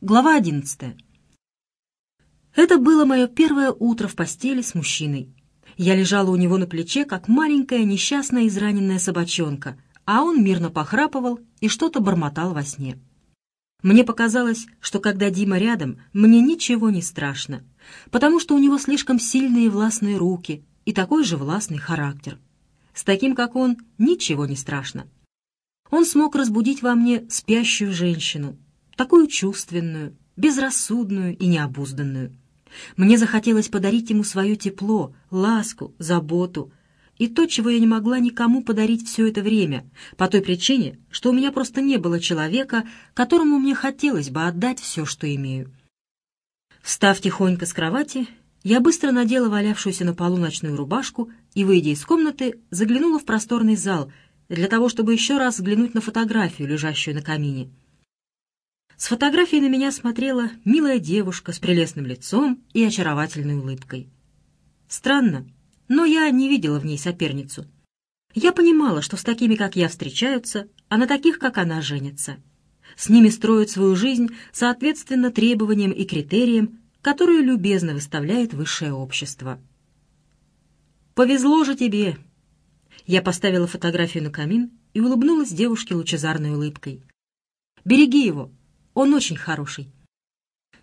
Глава одиннадцатая. Это было мое первое утро в постели с мужчиной. Я лежала у него на плече, как маленькая несчастная израненная собачонка, а он мирно похрапывал и что-то бормотал во сне. Мне показалось, что когда Дима рядом, мне ничего не страшно, потому что у него слишком сильные властные руки и такой же властный характер. С таким, как он, ничего не страшно. Он смог разбудить во мне спящую женщину, такую чувственную, безрассудную и необузданную. Мне захотелось подарить ему свое тепло, ласку, заботу и то, чего я не могла никому подарить все это время, по той причине, что у меня просто не было человека, которому мне хотелось бы отдать все, что имею. Встав тихонько с кровати, я быстро надела валявшуюся на полу ночную рубашку и, выйдя из комнаты, заглянула в просторный зал для того, чтобы еще раз взглянуть на фотографию, лежащую на камине. С фотографии на меня смотрела милая девушка с прелестным лицом и очаровательной улыбкой. Странно, но я не видела в ней соперницу. Я понимала, что с такими, как я, встречаются, а на таких, как она, женятся. С ними строят свою жизнь соответственно требованиям и критериям, которые любезно выставляет высшее общество. «Повезло же тебе!» Я поставила фотографию на камин и улыбнулась девушке лучезарной улыбкой. «Береги его, он очень хороший.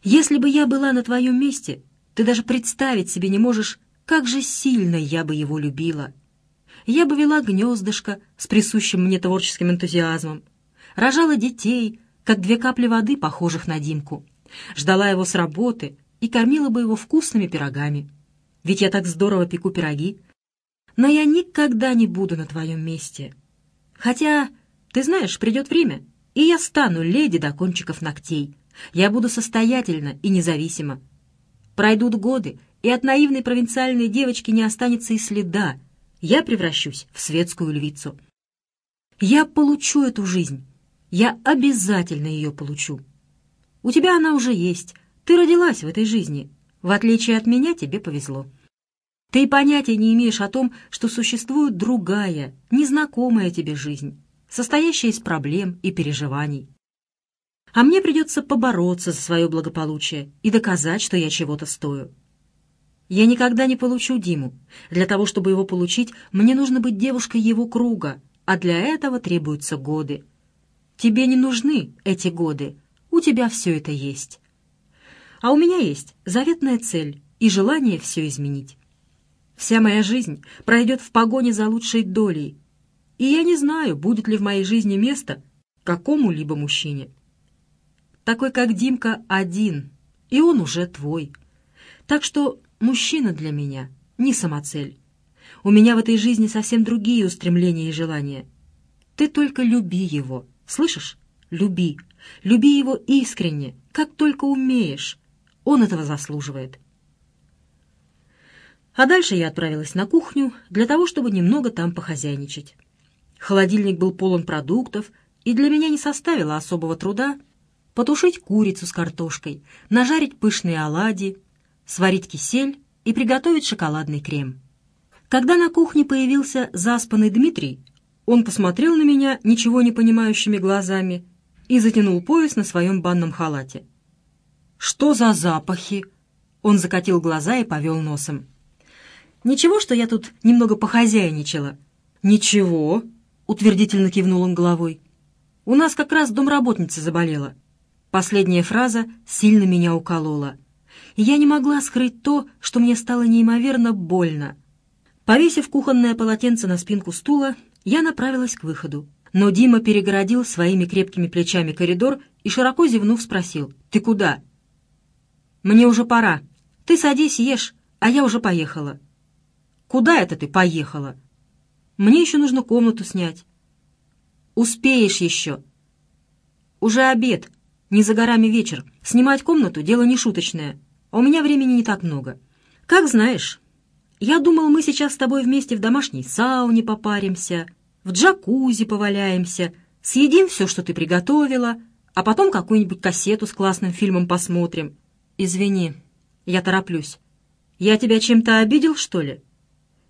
Если бы я была на твоем месте, ты даже представить себе не можешь, как же сильно я бы его любила. Я бы вела гнездышко с присущим мне творческим энтузиазмом, рожала детей, как две капли воды, похожих на Димку, ждала его с работы и кормила бы его вкусными пирогами. Ведь я так здорово пеку пироги. Но я никогда не буду на твоем месте. Хотя, ты знаешь, придет время, и я стану леди до кончиков ногтей. Я буду состоятельна и независима. Пройдут годы, и от наивной провинциальной девочки не останется и следа. Я превращусь в светскую львицу. Я получу эту жизнь. Я обязательно ее получу. У тебя она уже есть. Ты родилась в этой жизни. В отличие от меня, тебе повезло. Ты понятия не имеешь о том, что существует другая, незнакомая тебе жизнь состоящая из проблем и переживаний. А мне придется побороться за свое благополучие и доказать, что я чего-то стою. Я никогда не получу Диму. Для того, чтобы его получить, мне нужно быть девушкой его круга, а для этого требуются годы. Тебе не нужны эти годы, у тебя все это есть. А у меня есть заветная цель и желание все изменить. Вся моя жизнь пройдет в погоне за лучшей долей, и я не знаю, будет ли в моей жизни место какому-либо мужчине. Такой, как Димка, один, и он уже твой. Так что мужчина для меня не самоцель. У меня в этой жизни совсем другие устремления и желания. Ты только люби его, слышишь? Люби. Люби его искренне, как только умеешь. Он этого заслуживает. А дальше я отправилась на кухню для того, чтобы немного там похозяйничать. Холодильник был полон продуктов, и для меня не составило особого труда потушить курицу с картошкой, нажарить пышные оладьи, сварить кисель и приготовить шоколадный крем. Когда на кухне появился заспанный Дмитрий, он посмотрел на меня ничего не понимающими глазами и затянул пояс на своем банном халате. «Что за запахи?» Он закатил глаза и повел носом. «Ничего, что я тут немного похозяйничала?» «Ничего», — утвердительно кивнул он головой. «У нас как раз домработница заболела». Последняя фраза сильно меня уколола. И я не могла скрыть то, что мне стало неимоверно больно. Повесив кухонное полотенце на спинку стула, я направилась к выходу. Но Дима перегородил своими крепкими плечами коридор и, широко зевнув, спросил, «Ты куда?» «Мне уже пора. Ты садись, ешь, а я уже поехала». «Куда это ты поехала?» Мне еще нужно комнату снять». «Успеешь еще». «Уже обед. Не за горами вечер. Снимать комнату — дело не шуточное. А у меня времени не так много. Как знаешь. Я думал, мы сейчас с тобой вместе в домашней сауне попаримся, в джакузи поваляемся, съедим все, что ты приготовила, а потом какую-нибудь кассету с классным фильмом посмотрим. Извини, я тороплюсь. Я тебя чем-то обидел, что ли?»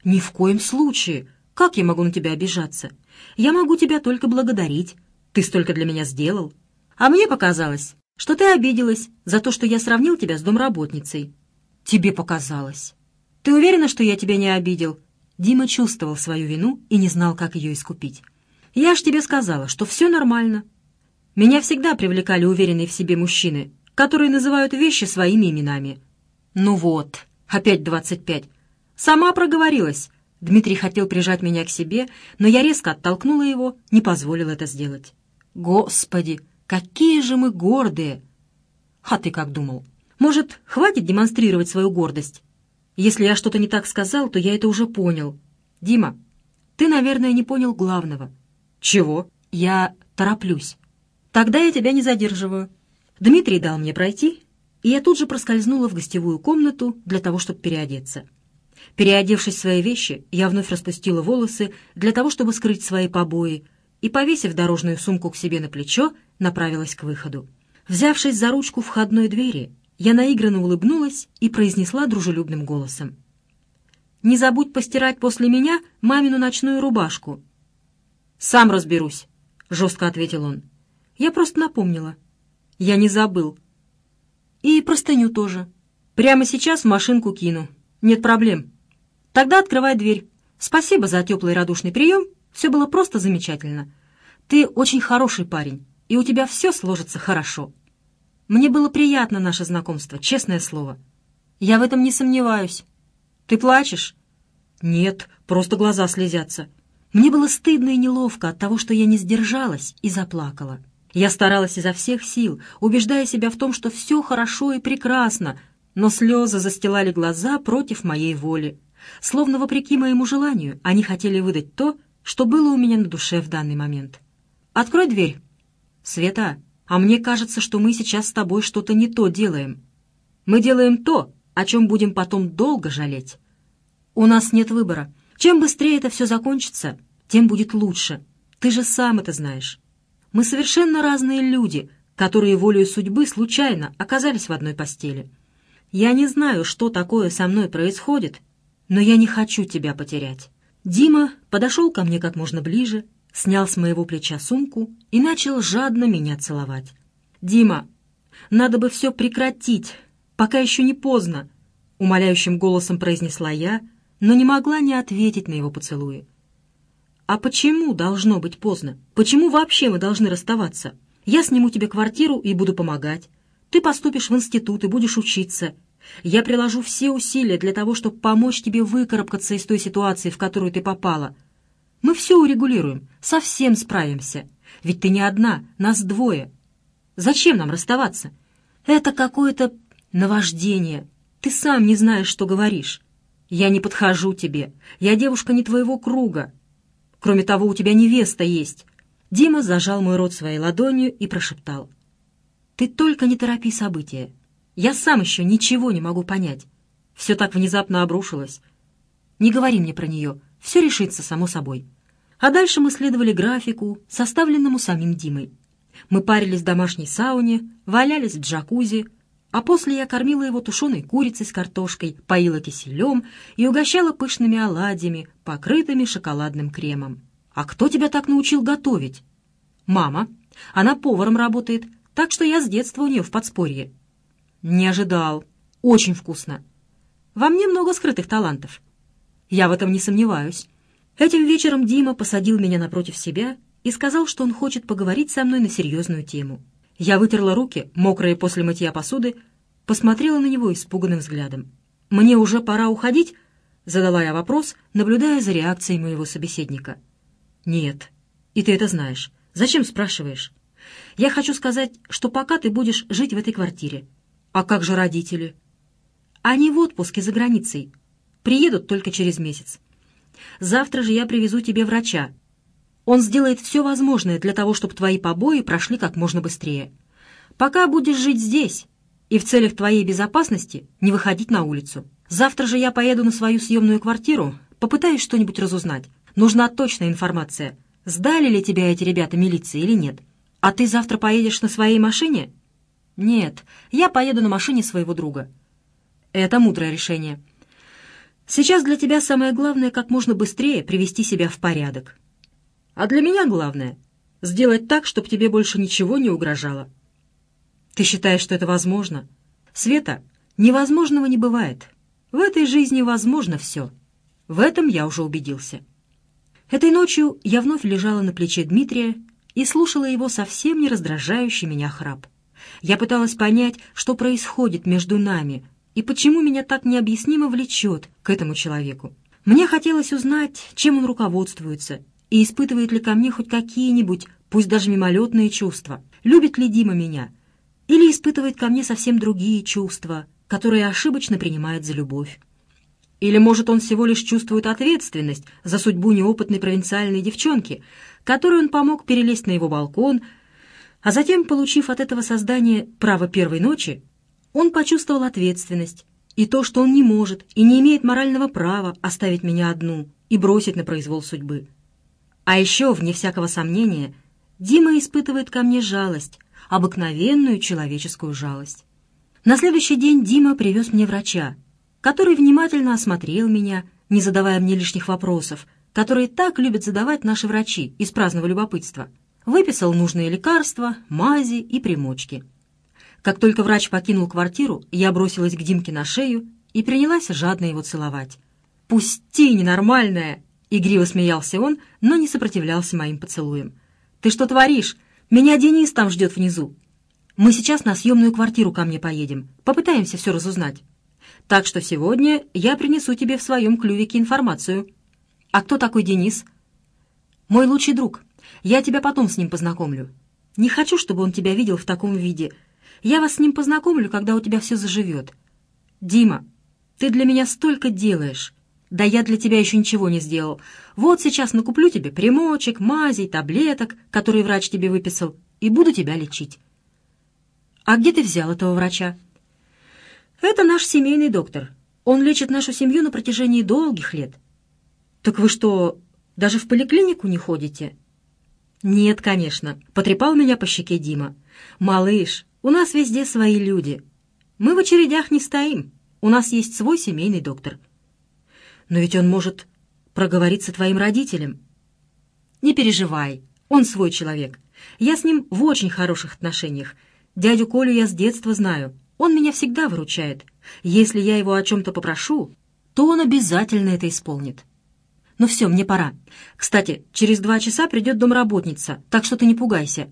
«Ни в коем случае. Как я могу на тебя обижаться? Я могу тебя только благодарить. Ты столько для меня сделал. А мне показалось, что ты обиделась за то, что я сравнил тебя с домработницей. Тебе показалось. Ты уверена, что я тебя не обидел?» Дима чувствовал свою вину и не знал, как ее искупить. «Я ж тебе сказала, что все нормально. Меня всегда привлекали уверенные в себе мужчины, которые называют вещи своими именами. Ну вот, опять двадцать пять. Сама проговорилась. Дмитрий хотел прижать меня к себе, но я резко оттолкнула его, не позволил это сделать. Господи, какие же мы гордые! А ты как думал? Может, хватит демонстрировать свою гордость? Если я что-то не так сказал, то я это уже понял. Дима, ты, наверное, не понял главного. Чего? Я тороплюсь. Тогда я тебя не задерживаю. Дмитрий дал мне пройти, и я тут же проскользнула в гостевую комнату для того, чтобы переодеться. Переодевшись в свои вещи, я вновь распустила волосы для того, чтобы скрыть свои побои, и, повесив дорожную сумку к себе на плечо, направилась к выходу. Взявшись за ручку входной двери, я наигранно улыбнулась и произнесла дружелюбным голосом. «Не забудь постирать после меня мамину ночную рубашку». «Сам разберусь», — жестко ответил он. Я просто напомнила. Я не забыл. И простыню тоже. Прямо сейчас в машинку кину. Нет проблем. Тогда открывай дверь. Спасибо за теплый радушный прием. Все было просто замечательно. Ты очень хороший парень, и у тебя все сложится хорошо. Мне было приятно наше знакомство, честное слово. Я в этом не сомневаюсь. Ты плачешь? Нет, просто глаза слезятся. Мне было стыдно и неловко от того, что я не сдержалась и заплакала. Я старалась изо всех сил, убеждая себя в том, что все хорошо и прекрасно, но слезы застилали глаза против моей воли. Словно вопреки моему желанию, они хотели выдать то, что было у меня на душе в данный момент. «Открой дверь!» «Света, а мне кажется, что мы сейчас с тобой что-то не то делаем. Мы делаем то, о чем будем потом долго жалеть. У нас нет выбора. Чем быстрее это все закончится, тем будет лучше. Ты же сам это знаешь. Мы совершенно разные люди, которые волею судьбы случайно оказались в одной постели. Я не знаю, что такое со мной происходит, но я не хочу тебя потерять». Дима подошел ко мне как можно ближе, снял с моего плеча сумку и начал жадно меня целовать. «Дима, надо бы все прекратить, пока еще не поздно», — умоляющим голосом произнесла я, но не могла не ответить на его поцелуи. «А почему должно быть поздно? Почему вообще мы должны расставаться? Я сниму тебе квартиру и буду помогать. Ты поступишь в институт и будешь учиться. Я приложу все усилия для того, чтобы помочь тебе выкарабкаться из той ситуации, в которую ты попала. Мы все урегулируем, совсем справимся. Ведь ты не одна, нас двое. Зачем нам расставаться? Это какое-то наваждение. Ты сам не знаешь, что говоришь. Я не подхожу тебе. Я девушка не твоего круга. Кроме того, у тебя невеста есть». Дима зажал мой рот своей ладонью и прошептал. «Ты только не торопи события. Я сам еще ничего не могу понять. Все так внезапно обрушилось. Не говори мне про нее, все решится само собой». А дальше мы следовали графику, составленному самим Димой. Мы парились в домашней сауне, валялись в джакузи, а после я кормила его тушеной курицей с картошкой, поила киселем и угощала пышными оладьями, покрытыми шоколадным кремом. «А кто тебя так научил готовить?» «Мама. Она поваром работает, так что я с детства у нее в подспорье». «Не ожидал. Очень вкусно. Во мне много скрытых талантов. Я в этом не сомневаюсь». Этим вечером Дима посадил меня напротив себя и сказал, что он хочет поговорить со мной на серьезную тему. Я вытерла руки, мокрые после мытья посуды, посмотрела на него испуганным взглядом. «Мне уже пора уходить?» — задала я вопрос, наблюдая за реакцией моего собеседника. «Нет. И ты это знаешь. Зачем спрашиваешь? Я хочу сказать, что пока ты будешь жить в этой квартире. А как же родители?» «Они в отпуске за границей. Приедут только через месяц. Завтра же я привезу тебе врача, он сделает все возможное для того, чтобы твои побои прошли как можно быстрее. Пока будешь жить здесь, и в целях твоей безопасности не выходить на улицу. Завтра же я поеду на свою съемную квартиру, попытаюсь что-нибудь разузнать. Нужна точная информация, сдали ли тебя эти ребята милиции или нет. А ты завтра поедешь на своей машине? Нет, я поеду на машине своего друга. Это мудрое решение. Сейчас для тебя самое главное как можно быстрее привести себя в порядок. А для меня главное — сделать так, чтобы тебе больше ничего не угрожало. Ты считаешь, что это возможно? Света, невозможного не бывает. В этой жизни возможно все. В этом я уже убедился. Этой ночью я вновь лежала на плече Дмитрия и слушала его совсем не раздражающий меня храп. Я пыталась понять, что происходит между нами и почему меня так необъяснимо влечет к этому человеку. Мне хотелось узнать, чем он руководствуется и испытывает ли ко мне хоть какие-нибудь, пусть даже мимолетные чувства. Любит ли Дима меня? Или испытывает ко мне совсем другие чувства, которые ошибочно принимает за любовь? Или, может, он всего лишь чувствует ответственность за судьбу неопытной провинциальной девчонки, которой он помог перелезть на его балкон, а затем, получив от этого создания право первой ночи, он почувствовал ответственность и то, что он не может и не имеет морального права оставить меня одну и бросить на произвол судьбы. А еще, вне всякого сомнения, Дима испытывает ко мне жалость, обыкновенную человеческую жалость. На следующий день Дима привез мне врача, который внимательно осмотрел меня, не задавая мне лишних вопросов, которые так любят задавать наши врачи из праздного любопытства. Выписал нужные лекарства, мази и примочки. Как только врач покинул квартиру, я бросилась к Димке на шею и принялась жадно его целовать. «Пусти, ненормальная!» — игриво смеялся он, но не сопротивлялся моим поцелуям. «Ты что творишь? Меня Денис там ждет внизу. Мы сейчас на съемную квартиру ко мне поедем. Попытаемся все разузнать». Так что сегодня я принесу тебе в своем клювике информацию. А кто такой Денис? Мой лучший друг. Я тебя потом с ним познакомлю. Не хочу, чтобы он тебя видел в таком виде. Я вас с ним познакомлю, когда у тебя все заживет. Дима, ты для меня столько делаешь. Да я для тебя еще ничего не сделал. Вот сейчас накуплю тебе примочек, мазей, таблеток, которые врач тебе выписал, и буду тебя лечить. А где ты взял этого врача? Это наш семейный доктор. Он лечит нашу семью на протяжении долгих лет. Так вы что, даже в поликлинику не ходите? Нет, конечно, потрепал меня по щеке Дима. Малыш, у нас везде свои люди. Мы в очередях не стоим. У нас есть свой семейный доктор. Но ведь он может проговориться твоим родителям. Не переживай, он свой человек. Я с ним в очень хороших отношениях. Дядю Колю я с детства знаю. Он меня всегда выручает. Если я его о чем-то попрошу, то он обязательно это исполнит. Ну все, мне пора. Кстати, через два часа придет домработница, так что ты не пугайся.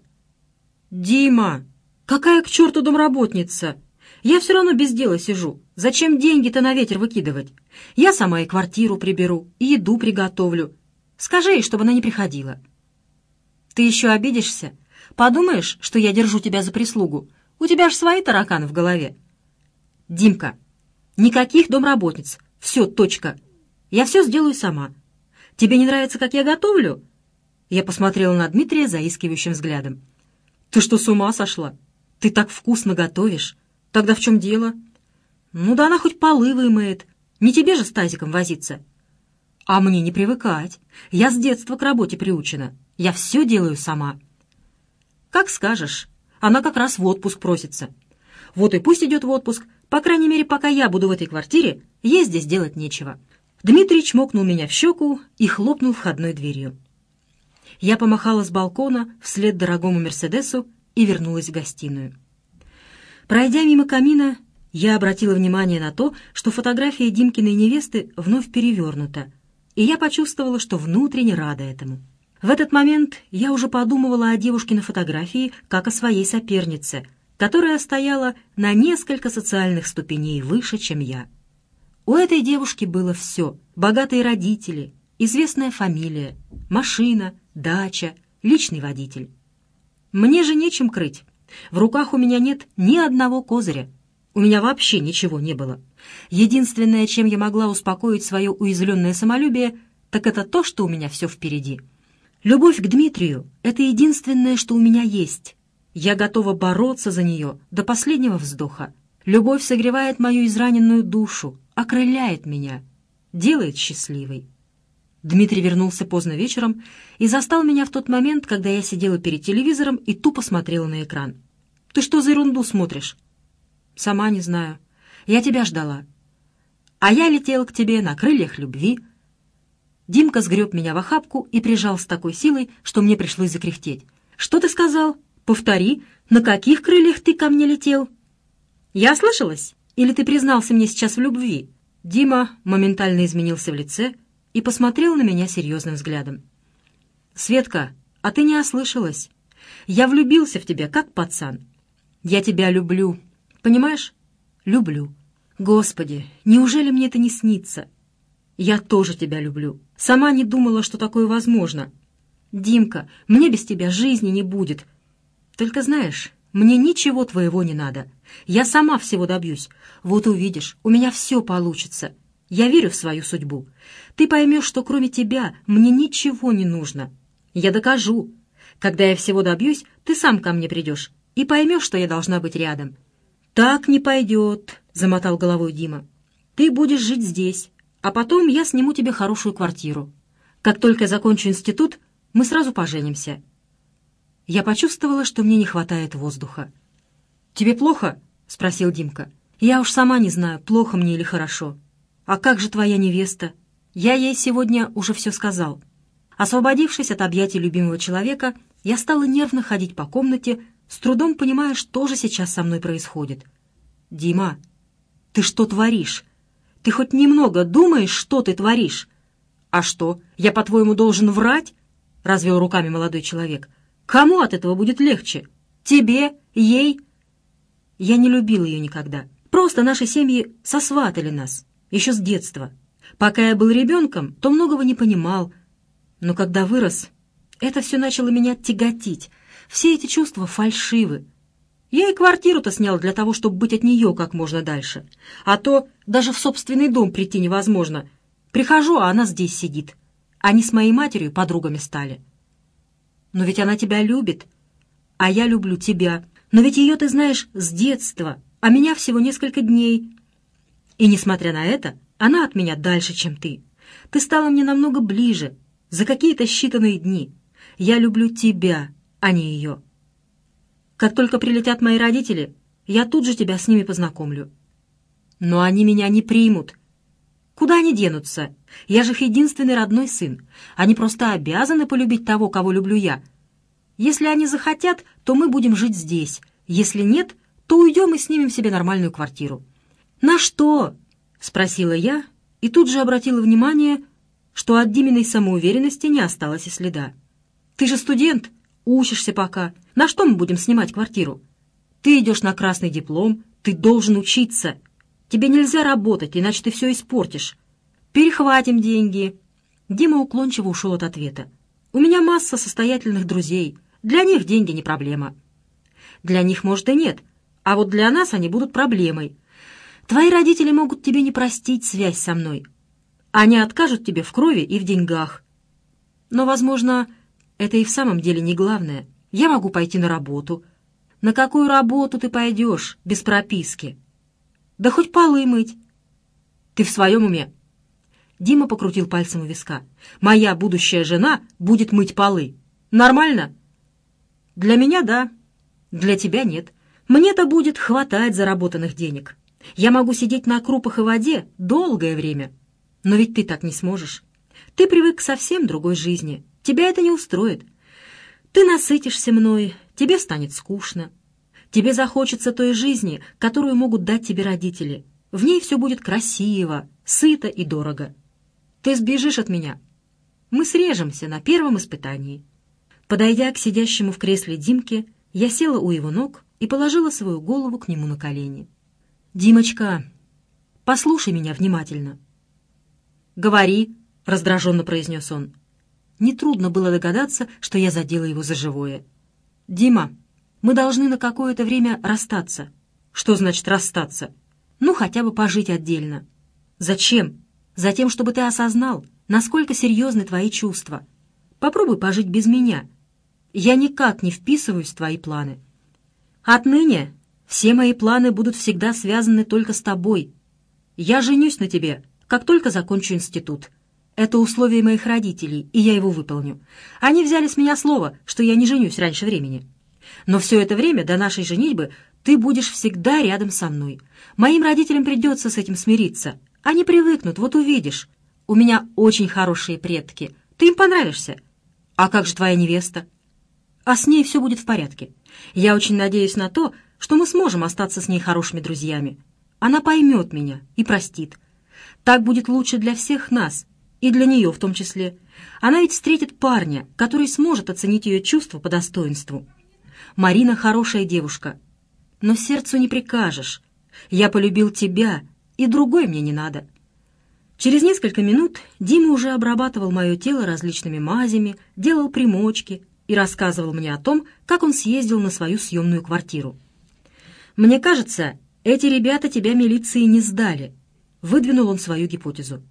Дима, какая к черту домработница? Я все равно без дела сижу. Зачем деньги-то на ветер выкидывать? Я сама и квартиру приберу, и еду приготовлю. Скажи ей, чтобы она не приходила. Ты еще обидишься? Подумаешь, что я держу тебя за прислугу, у тебя ж свои тараканы в голове. Димка, никаких домработниц. Все, точка. Я все сделаю сама. Тебе не нравится, как я готовлю?» Я посмотрела на Дмитрия заискивающим взглядом. «Ты что, с ума сошла? Ты так вкусно готовишь. Тогда в чем дело?» «Ну да она хоть полы вымоет. Не тебе же с тазиком возиться». «А мне не привыкать. Я с детства к работе приучена. Я все делаю сама». «Как скажешь. Она как раз в отпуск просится. Вот и пусть идет в отпуск. По крайней мере, пока я буду в этой квартире, ей здесь делать нечего. Дмитрий чмокнул меня в щеку и хлопнул входной дверью. Я помахала с балкона вслед дорогому «Мерседесу» и вернулась в гостиную. Пройдя мимо камина, я обратила внимание на то, что фотография Димкиной невесты вновь перевернута, и я почувствовала, что внутренне рада этому. В этот момент я уже подумывала о девушке на фотографии как о своей сопернице, которая стояла на несколько социальных ступеней выше, чем я. У этой девушки было все — богатые родители, известная фамилия, машина, дача, личный водитель. Мне же нечем крыть. В руках у меня нет ни одного козыря. У меня вообще ничего не было. Единственное, чем я могла успокоить свое уязвленное самолюбие, так это то, что у меня все впереди — Любовь к Дмитрию — это единственное, что у меня есть. Я готова бороться за нее до последнего вздоха. Любовь согревает мою израненную душу, окрыляет меня, делает счастливой. Дмитрий вернулся поздно вечером и застал меня в тот момент, когда я сидела перед телевизором и тупо смотрела на экран. «Ты что за ерунду смотришь?» «Сама не знаю. Я тебя ждала. А я летела к тебе на крыльях любви», Димка сгреб меня в охапку и прижал с такой силой, что мне пришлось закряхтеть. «Что ты сказал? Повтори, на каких крыльях ты ко мне летел? Я слышалась? Или ты признался мне сейчас в любви?» Дима моментально изменился в лице и посмотрел на меня серьезным взглядом. «Светка, а ты не ослышалась. Я влюбился в тебя, как пацан. Я тебя люблю. Понимаешь? Люблю. Господи, неужели мне это не снится? Я тоже тебя люблю. Сама не думала, что такое возможно. Димка, мне без тебя жизни не будет. Только знаешь, мне ничего твоего не надо. Я сама всего добьюсь. Вот увидишь, у меня все получится. Я верю в свою судьбу. Ты поймешь, что кроме тебя мне ничего не нужно. Я докажу. Когда я всего добьюсь, ты сам ко мне придешь и поймешь, что я должна быть рядом. «Так не пойдет», — замотал головой Дима. «Ты будешь жить здесь, а потом я сниму тебе хорошую квартиру. Как только закончу институт, мы сразу поженимся». Я почувствовала, что мне не хватает воздуха. «Тебе плохо?» — спросил Димка. «Я уж сама не знаю, плохо мне или хорошо. А как же твоя невеста? Я ей сегодня уже все сказал». Освободившись от объятий любимого человека, я стала нервно ходить по комнате, с трудом понимая, что же сейчас со мной происходит. «Дима, ты что творишь? Ты хоть немного думаешь, что ты творишь?» «А что, я, по-твоему, должен врать?» — развел руками молодой человек. «Кому от этого будет легче? Тебе? Ей?» Я не любил ее никогда. Просто наши семьи сосватали нас, еще с детства. Пока я был ребенком, то многого не понимал, но когда вырос, это все начало меня тяготить. Все эти чувства фальшивы. Я и квартиру-то снял для того, чтобы быть от нее как можно дальше. А то даже в собственный дом прийти невозможно. Прихожу, а она здесь сидит. Они с моей матерью подругами стали. Но ведь она тебя любит. А я люблю тебя. Но ведь ее ты знаешь с детства, а меня всего несколько дней. И несмотря на это, она от меня дальше, чем ты. Ты стала мне намного ближе, за какие-то считанные дни. Я люблю тебя, а не ее. Как только прилетят мои родители, я тут же тебя с ними познакомлю. Но они меня не примут. Куда они денутся? Я же их единственный родной сын. Они просто обязаны полюбить того, кого люблю я. Если они захотят, то мы будем жить здесь. Если нет, то уйдем и снимем себе нормальную квартиру. «На что?» — спросила я и тут же обратила внимание, что от Диминой самоуверенности не осталось и следа. «Ты же студент, учишься пока. На что мы будем снимать квартиру? Ты идешь на красный диплом, ты должен учиться. Тебе нельзя работать, иначе ты все испортишь. Перехватим деньги». Дима уклончиво ушел от ответа. «У меня масса состоятельных друзей. Для них деньги не проблема». «Для них, может, и нет, а вот для нас они будут проблемой. Твои родители могут тебе не простить связь со мной, они откажут тебе в крови и в деньгах. Но, возможно, это и в самом деле не главное. Я могу пойти на работу. На какую работу ты пойдешь без прописки? Да хоть полы мыть. Ты в своем уме? Дима покрутил пальцем у виска. Моя будущая жена будет мыть полы. Нормально? Для меня да. Для тебя нет. Мне-то будет хватать заработанных денег. Я могу сидеть на крупах и воде долгое время. Но ведь ты так не сможешь. Ты привык к совсем другой жизни. Тебя это не устроит. Ты насытишься мной, тебе станет скучно. Тебе захочется той жизни, которую могут дать тебе родители. В ней все будет красиво, сыто и дорого. Ты сбежишь от меня. Мы срежемся на первом испытании. Подойдя к сидящему в кресле Димке, я села у его ног и положила свою голову к нему на колени. «Димочка, послушай меня внимательно. «Говори», — раздраженно произнес он. Нетрудно было догадаться, что я задела его за живое. «Дима, мы должны на какое-то время расстаться». «Что значит расстаться?» «Ну, хотя бы пожить отдельно». «Зачем?» «Затем, чтобы ты осознал, насколько серьезны твои чувства. Попробуй пожить без меня. Я никак не вписываюсь в твои планы. Отныне все мои планы будут всегда связаны только с тобой. Я женюсь на тебе, как только закончу институт. Это условие моих родителей, и я его выполню. Они взяли с меня слово, что я не женюсь раньше времени. Но все это время, до нашей женитьбы, ты будешь всегда рядом со мной. Моим родителям придется с этим смириться. Они привыкнут, вот увидишь. У меня очень хорошие предки. Ты им понравишься. А как же твоя невеста? А с ней все будет в порядке. Я очень надеюсь на то, что мы сможем остаться с ней хорошими друзьями. Она поймет меня и простит. Так будет лучше для всех нас, и для нее в том числе. Она ведь встретит парня, который сможет оценить ее чувства по достоинству. Марина хорошая девушка, но сердцу не прикажешь. Я полюбил тебя, и другой мне не надо. Через несколько минут Дима уже обрабатывал мое тело различными мазями, делал примочки и рассказывал мне о том, как он съездил на свою съемную квартиру. «Мне кажется, эти ребята тебя милиции не сдали», — выдвинул он свою гипотезу.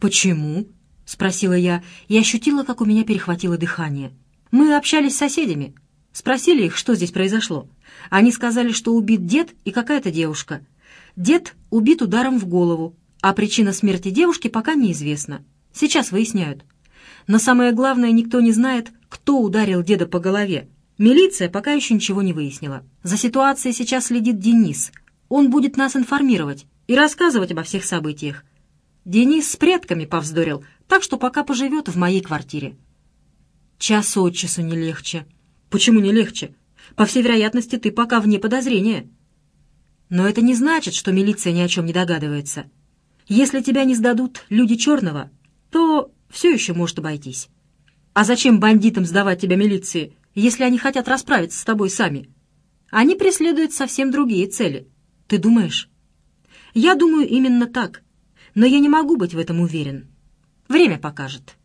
«Почему?» — спросила я и ощутила, как у меня перехватило дыхание. «Мы общались с соседями, спросили их, что здесь произошло. Они сказали, что убит дед и какая-то девушка. Дед убит ударом в голову, а причина смерти девушки пока неизвестна. Сейчас выясняют. Но самое главное, никто не знает, кто ударил деда по голове. Милиция пока еще ничего не выяснила. За ситуацией сейчас следит Денис. Он будет нас информировать и рассказывать обо всех событиях. Денис с предками повздорил, так что пока поживет в моей квартире. Час от часу не легче. Почему не легче? По всей вероятности, ты пока вне подозрения. Но это не значит, что милиция ни о чем не догадывается. Если тебя не сдадут люди черного, то все еще может обойтись. А зачем бандитам сдавать тебя милиции, если они хотят расправиться с тобой сами? Они преследуют совсем другие цели. Ты думаешь? Я думаю именно так, но я не могу быть в этом уверен. Время покажет.